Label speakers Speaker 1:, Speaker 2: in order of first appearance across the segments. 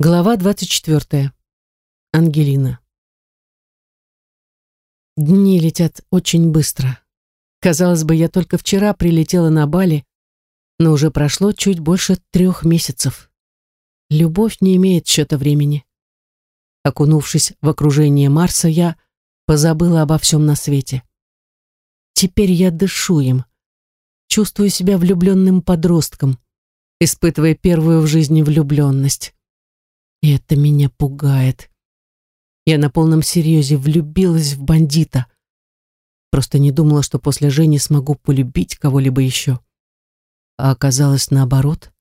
Speaker 1: Глава 24. Ангелина. Дни летят очень быстро. Казалось бы, я только вчера прилетела на Бали, но уже прошло чуть больше трех месяцев. Любовь не имеет счета времени. Окунувшись в окружение Марса, я позабыла обо всем на свете. Теперь я дышу им, чувствую себя влюбленным подростком, испытывая первую в жизни влюбленность. И это меня пугает. Я на полном серьезе влюбилась в бандита. Просто не думала, что после Жени смогу полюбить кого-либо еще. А оказалось наоборот.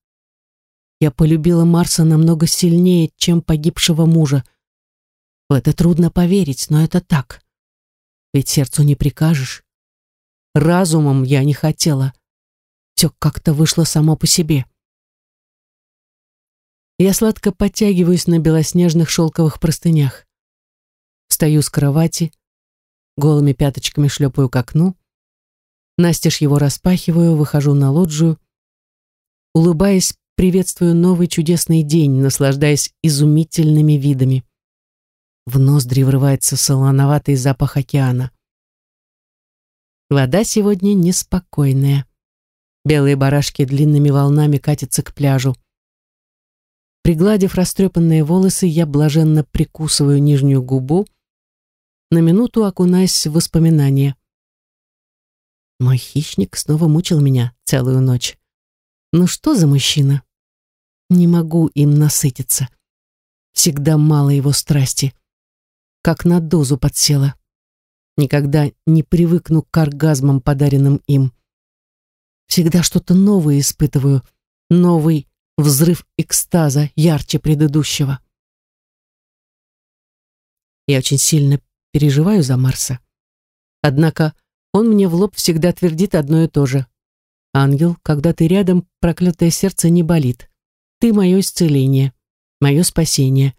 Speaker 1: Я полюбила Марса намного сильнее, чем погибшего мужа. В это трудно поверить, но это так. Ведь сердцу не прикажешь. Разумом я не хотела. Все как-то вышло само по себе. Я сладко подтягиваюсь на белоснежных шелковых простынях. Встаю с кровати, голыми пяточками шлепаю к окну, настежь его распахиваю, выхожу на лоджию, улыбаясь, приветствую новый чудесный день, наслаждаясь изумительными видами. В ноздри врывается солоноватый запах океана. Вода сегодня неспокойная. Белые барашки длинными волнами катятся к пляжу. Пригладив растрепанные волосы, я блаженно прикусываю нижнюю губу, на минуту окунаясь в воспоминания. Мой хищник снова мучил меня целую ночь. Ну что за мужчина? Не могу им насытиться. Всегда мало его страсти. Как на дозу подсела. Никогда не привыкну к оргазмам, подаренным им. Всегда что-то новое испытываю, новый взрыв экстаза ярче предыдущего. Я очень сильно переживаю за Марса. Однако он мне в лоб всегда твердит одно и то же. «Ангел, когда ты рядом, проклятое сердце не болит. Ты мое исцеление, мое спасение.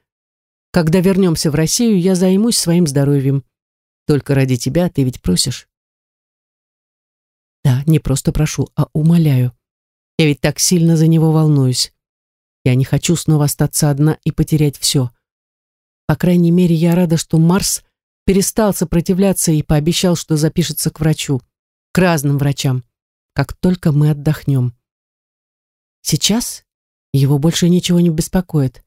Speaker 1: Когда вернемся в Россию, я займусь своим здоровьем. Только ради тебя ты ведь просишь». Да, не просто прошу, а умоляю. Я ведь так сильно за него волнуюсь. Я не хочу снова остаться одна и потерять все. По крайней мере, я рада, что Марс перестал сопротивляться и пообещал, что запишется к врачу, к разным врачам, как только мы отдохнем. Сейчас его больше ничего не беспокоит.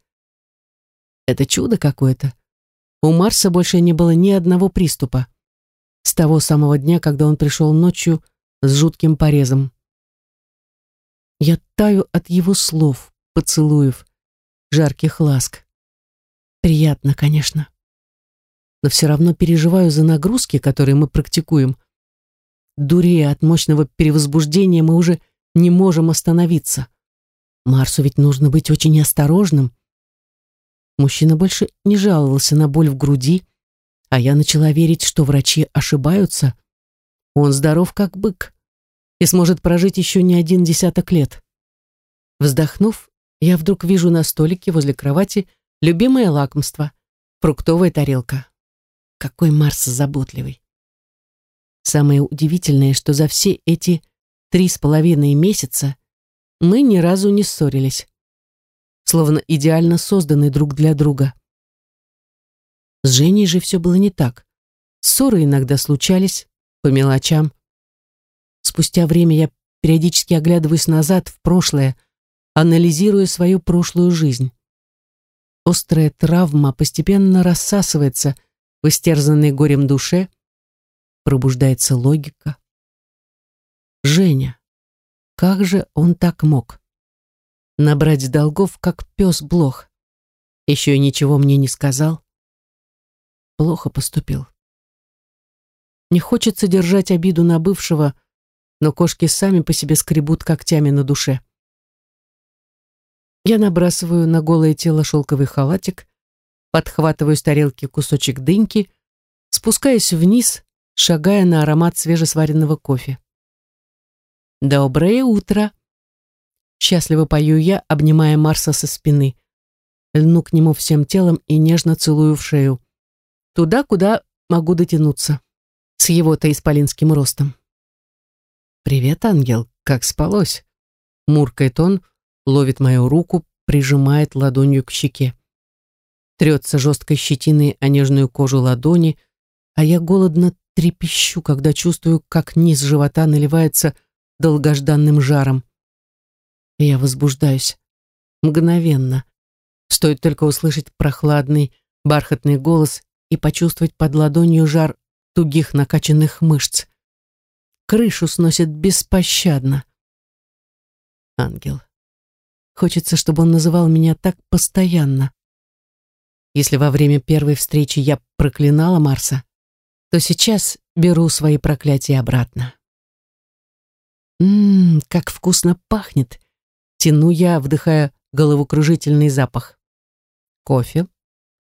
Speaker 1: Это чудо какое-то. У Марса больше не было ни одного приступа. С того самого дня, когда он пришел ночью с жутким порезом. Я таю от его слов, поцелуев, жарких ласк. Приятно, конечно. Но все равно переживаю за нагрузки, которые мы практикуем. Дурея от мощного перевозбуждения, мы уже не можем остановиться. Марсу ведь нужно быть очень осторожным. Мужчина больше не жаловался на боль в груди, а я начала верить, что врачи ошибаются. Он здоров как бык и сможет прожить еще не один десяток лет. Вздохнув, я вдруг вижу на столике возле кровати любимое лакомство — фруктовая тарелка. Какой Марс заботливый. Самое удивительное, что за все эти три с половиной месяца мы ни разу не ссорились. Словно идеально созданы друг для друга. С Женей же все было не так. Ссоры иногда случались, по мелочам. Спустя время я периодически оглядываюсь назад, в прошлое, анализируя свою прошлую жизнь. Острая травма постепенно рассасывается в истерзанной горем душе, пробуждается логика. Женя. Как же он так мог? Набрать долгов, как пес блох. Еще и ничего мне не сказал. Плохо поступил. Не хочется держать обиду на бывшего, но кошки сами по себе скребут когтями на душе. Я набрасываю на голое тело шелковый халатик, подхватываю с тарелки кусочек дыньки, спускаюсь вниз, шагая на аромат свежесваренного кофе. «Доброе утро!» Счастливо пою я, обнимая Марса со спины. Льну к нему всем телом и нежно целую в шею. Туда, куда могу дотянуться. С его-то исполинским ростом. «Привет, ангел, как спалось?» Муркает он, ловит мою руку, прижимает ладонью к щеке. трется жесткой щетиной о нежную кожу ладони, а я голодно трепещу, когда чувствую, как низ живота наливается долгожданным жаром. я возбуждаюсь. Мгновенно. Стоит только услышать прохладный, бархатный голос и почувствовать под ладонью жар тугих накачанных мышц. Крышу сносит беспощадно. Ангел. Хочется, чтобы он называл меня так постоянно. Если во время первой встречи я проклинала Марса, то сейчас беру свои проклятия обратно. Ммм, как вкусно пахнет. Тяну я, вдыхая головокружительный запах. Кофе,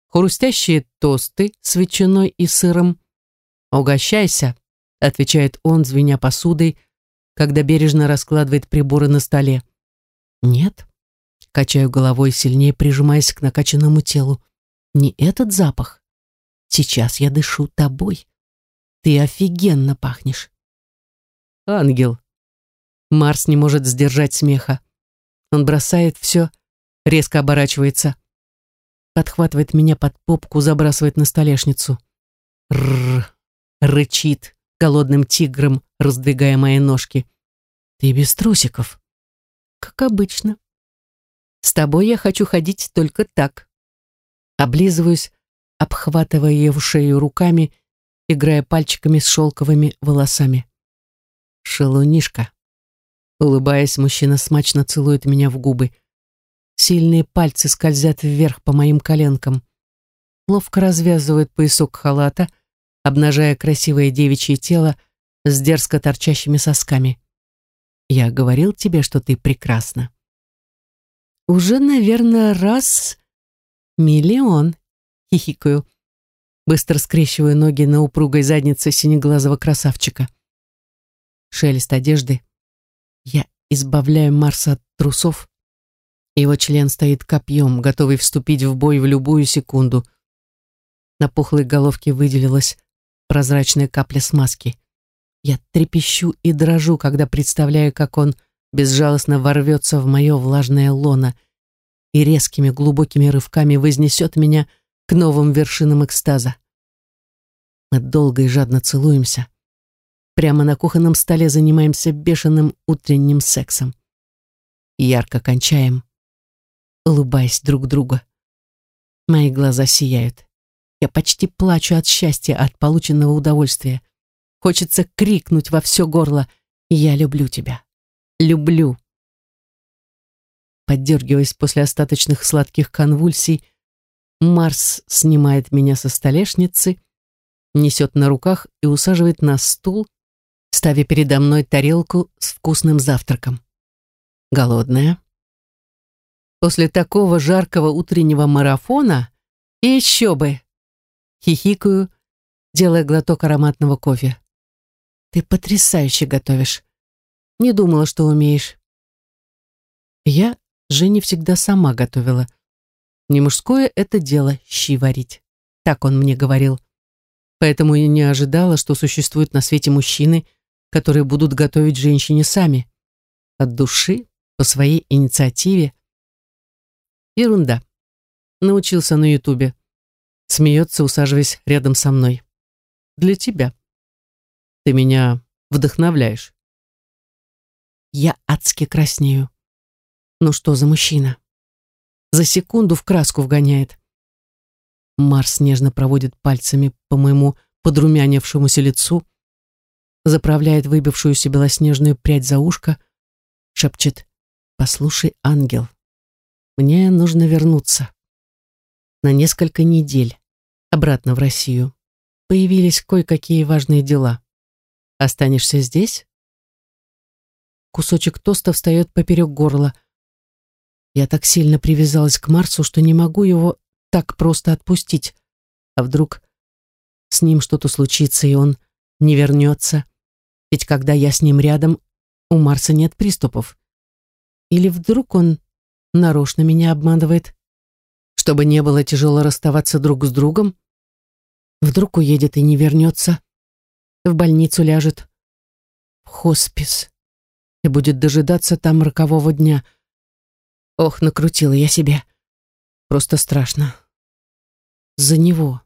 Speaker 1: хрустящие тосты с ветчиной и сыром. «Угощайся», — отвечает он, звеня посудой, когда бережно раскладывает приборы на столе. «Нет», — качаю головой, сильнее прижимаясь к накачанному телу. «Не этот запах. Сейчас я дышу тобой. Ты офигенно пахнешь». «Ангел». Марс не может сдержать смеха. Он бросает все, резко оборачивается. Подхватывает меня под попку, забрасывает на столешницу. Рррр, рычит голодным тигром, раздвигая мои ножки. Ты без трусиков. Как обычно. С тобой я хочу ходить только так. Облизываюсь, обхватывая в шею руками, играя пальчиками с шелковыми волосами. Шелунишка. Улыбаясь, мужчина смачно целует меня в губы. Сильные пальцы скользят вверх по моим коленкам. Ловко развязывает поясок халата, обнажая красивое девичье тело с дерзко торчащими сосками. «Я говорил тебе, что ты прекрасна». «Уже, наверное, раз миллион», — хихикаю, быстро скрещиваю ноги на упругой заднице синеглазого красавчика. Шелест одежды. Я избавляю Марса от трусов. Его член стоит копьем, готовый вступить в бой в любую секунду. На пухлой головке выделилась прозрачная капля смазки. Я трепещу и дрожу, когда представляю, как он безжалостно ворвется в мое влажное лоно и резкими глубокими рывками вознесет меня к новым вершинам экстаза. Мы долго и жадно целуемся. Прямо на кухонном столе занимаемся бешеным утренним сексом. Ярко кончаем, улыбаясь друг другу. Мои глаза сияют. Я почти плачу от счастья, от полученного удовольствия. Хочется крикнуть во все горло «Я люблю тебя! Люблю!» Поддергиваясь после остаточных сладких конвульсий, Марс снимает меня со столешницы, несет на руках и усаживает на стул, ставя передо мной тарелку с вкусным завтраком. Голодная. После такого жаркого утреннего марафона еще бы Хихикаю, делая глоток ароматного кофе. Ты потрясающе готовишь. Не думала, что умеешь. Я Жене всегда сама готовила. Не мужское это дело щи варить. Так он мне говорил. Поэтому я не ожидала, что существуют на свете мужчины, которые будут готовить женщине сами. От души, по своей инициативе. Ерунда. Научился на ютубе. Смеется, усаживаясь рядом со мной. Для тебя. Ты меня вдохновляешь. Я адски краснею. Ну что за мужчина? За секунду в краску вгоняет. Марс нежно проводит пальцами по моему подрумянившемуся лицу, заправляет выбившуюся белоснежную прядь за ушко, шепчет «Послушай, ангел, мне нужно вернуться» на несколько недель обратно в Россию. Появились кое-какие важные дела. Останешься здесь? Кусочек тоста встает поперек горла. Я так сильно привязалась к Марсу, что не могу его так просто отпустить. А вдруг с ним что-то случится, и он не вернется? Ведь когда я с ним рядом, у Марса нет приступов. Или вдруг он нарочно меня обманывает? Чтобы не было тяжело расставаться друг с другом. Вдруг уедет и не вернется, в больницу ляжет, в хоспис, и будет дожидаться там рокового дня. Ох, накрутила я себе. Просто страшно. за него.